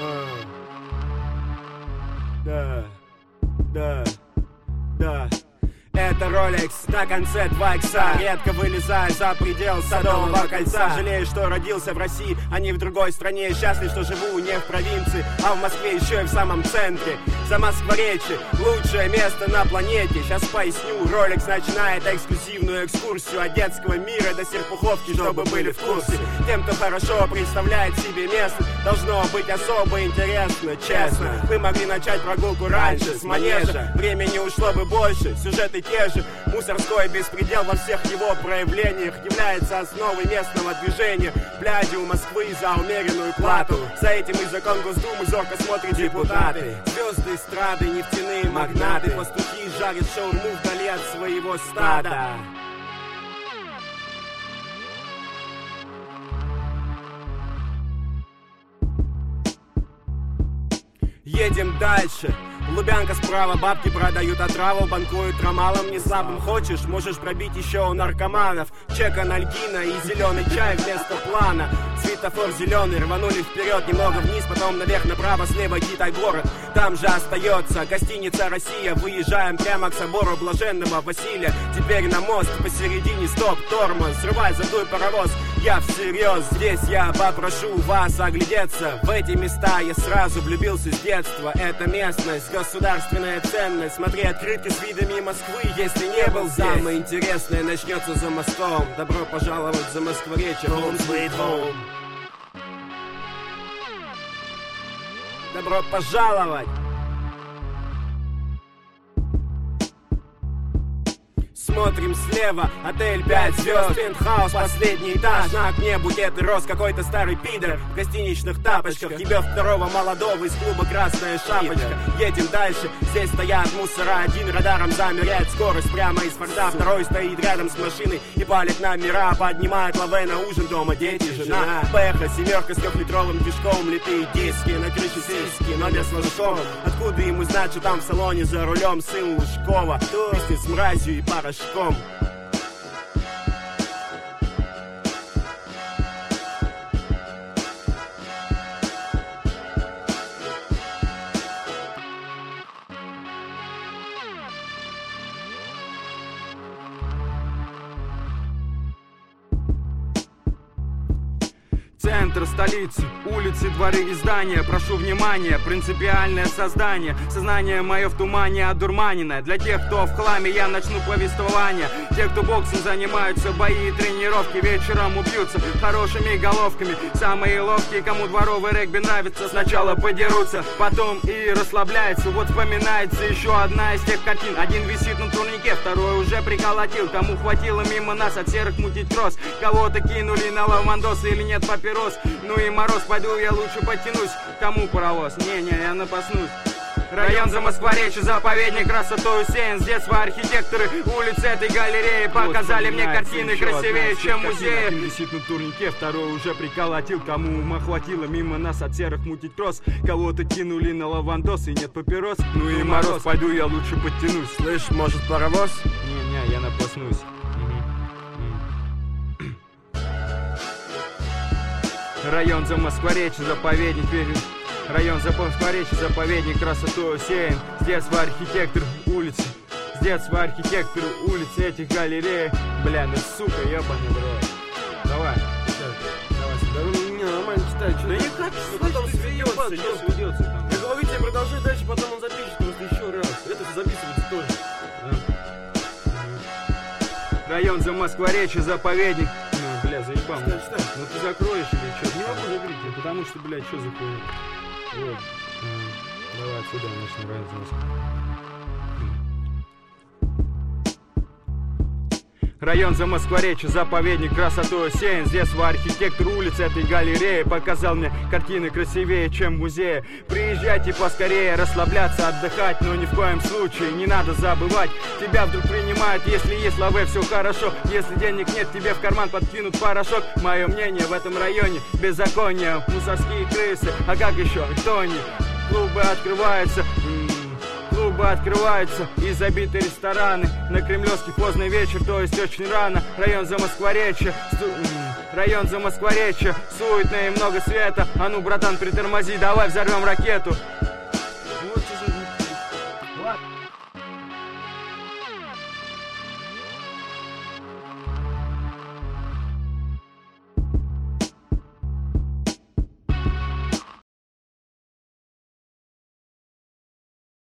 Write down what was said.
А. Да, да, да. Это Rolex на конце 2 икса. Редко вылезая за предел Садового кольца. Жалею, что родился в России, а не в другой стране. Счастлив, что живу не в провинции, а в Москве еще и в самом центре. За Москворечи, лучшее место на планете. Сейчас поясню, Rolex начинает эксклюзивную экскурсию От детского мира до серпуховки, чтобы были в курсе. Тем, кто хорошо представляет себе место Должно быть особо интересно, честно. Мы могли начать прогулку раньше, с манежа. Времени ушло бы больше, сюжеты же Мусорской беспредел во всех его проявлениях Является основой местного движения. Бляди у Москвы за умеренную плату. За этим и закон Госдумы зорко смотрят депутаты. Звезды эстрады, нефтяные магнаты. Пастухи жарят шаурму вдали от своего стада. Едем дальше. Лубянка справа, бабки продают отраву, банкуют ромалом не слабым хочешь, можешь пробить еще у наркоманов. Чек анальгина и зеленый чай вместо плана. Светофор зеленый, рванули вперед, немного вниз, потом наверх, направо, слева Китай-город. Там же остается гостиница «Россия». Выезжаем прямо к собору блаженного Василия. Теперь на мост посередине стоп, тормоз, срывай, задуй паровоз. Я всерьез здесь, я попрошу вас оглядеться. В эти места я сразу влюбился с детства. Это местность, государственная ценность. Смотри открытки с видами Москвы, если не был Самое интересное начнется за мостом. Добро пожаловать за Москворечье Home sweet home Добро пожаловать! Смотрим слева, отель 5 звезд Пентхаус, последний этаж. На окне букеты роз, какой-то старый пидор. В гостиничных тапочках Ебет второго молодого из клуба «Красная шапочка» Едем дальше, здесь стоят мусора. Один радаром замеряет скорость прямо из форта. Второй стоит рядом с машиной и палит на мира Поднимает лаве на ужин дома, дети, жена. Пеха, семерка с трехлитровым движком Литые диски, на крыше сиськи, но без флажков. Откуда ему знать, что там в салоне за рулем сын Лужкова? Вместе с мразью и порошком Welcome Центр столицы, улицы, дворы и здания Прошу внимания, принципиальное создание. Сознание мое в тумане одурманенное. Для тех, кто в хламе, я начну повествование. Те, кто боксом занимаются, бои и тренировки Вечером убьются хорошими головками. Самые ловкие, кому дворовый регби нравится Сначала подерутся, потом и расслабляются. Вот вспоминается еще одна из тех картин. Один висит на турнике, второй уже приколотил. Кому хватило мимо нас от серых мутить трос Кого-то кинули на лавандосы или нет папирос Ну и мороз, пойду я лучше подтянусь. Кому паровоз? Не-не, я напаснусь Район за Москворечье, заповедник красотой усеян. С детства архитекторы улицы этой галереи Показали мне картины красивее, чем музеи Один висит на турнике, второй уже приколотил. Кому ума хватило мимо нас от серых мутить кросс Кого-то кинули на лавандос и нет папирос. Ну и мороз, пойду я лучше подтянусь. Слышь, может паровоз? Не-не, я напаснусь Район за Москворечье, заповедник верен Район за Москворечье, заповедник красотой усеян С детства архитектор улицы С детства архитектор улицы этих галерей. Бля, ну сука, ебаный в рот. Давай, давай сюда. Да не, нормально читай, что Да не как потом сведется, сейчас ведется там. Я говорю тебе, продолжай дальше, потом он запишет просто еще раз. Это записывается тоже. Район за Москворечье, заповедник Ну, заебал Читай, читай. Ну ты закроешь или что? Не могу закрыть Ну, Потому что, блядь, что за хуйня? Вот. Давай отсюда начнем район Район за Москворечье, заповедник красотой усеян С детства архитектор улиц этой галереи Показал мне картины красивее, чем в музее. Приезжайте поскорее, расслабляться, отдыхать Но ни в коем случае не надо забывать. Тебя вдруг принимают, если есть лаве, все хорошо. Если денег нет, тебе в карман подкинут порошок. Мое мнение в этом районе беззаконие. Мусорские крысы, а как еще, кто они? Клубы открываются, Клубы открываются и забиты рестораны. На Кремлевский поздний вечер, то есть очень рано. Район за Москворечье м, Район за Москворечье, суетно и много света. А ну, братан, притормози, давай взорвем ракету